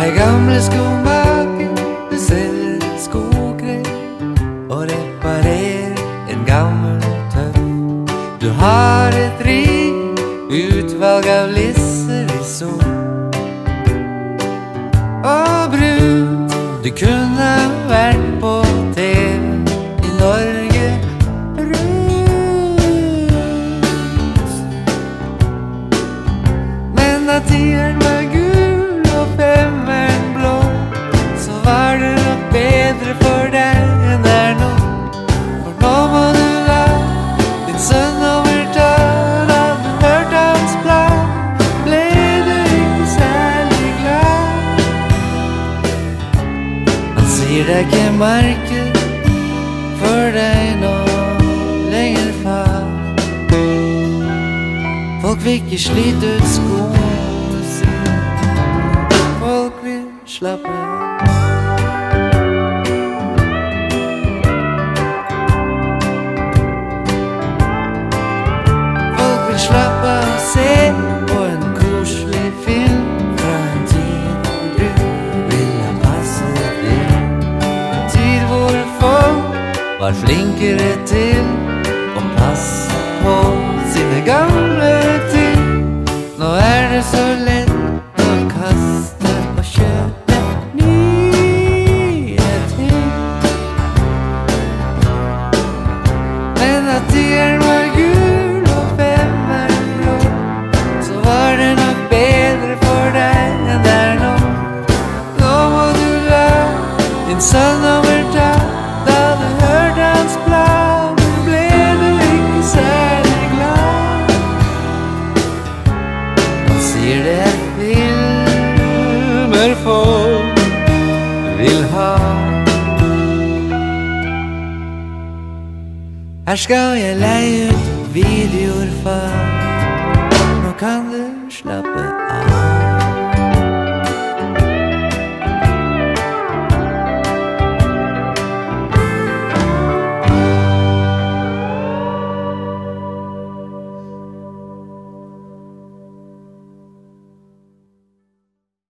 Hei gamle skomaker, du selger skogreier og reparerer en gammel tøff. Du har et rikt utvalg av lisser i sol. Og brunt, du kunne vært på TV i Norge rundt. Men da tieren Han deg ikke merke for deg nå lenger, far. Folk vil ikke slite ut skoene sine. Folk vil slappe av. var flinkere til å passe på sine gamle ting. Nå er det så lett å kaste og kjøpe nye ting. Men at tieren var gul og femmeren blå, så var det nok bedre for deg enn det er nå. Nå må du la din sønn overta. Folk vil ha. Her skal jeg leie ut videoer, far. Nå kan du slappe av.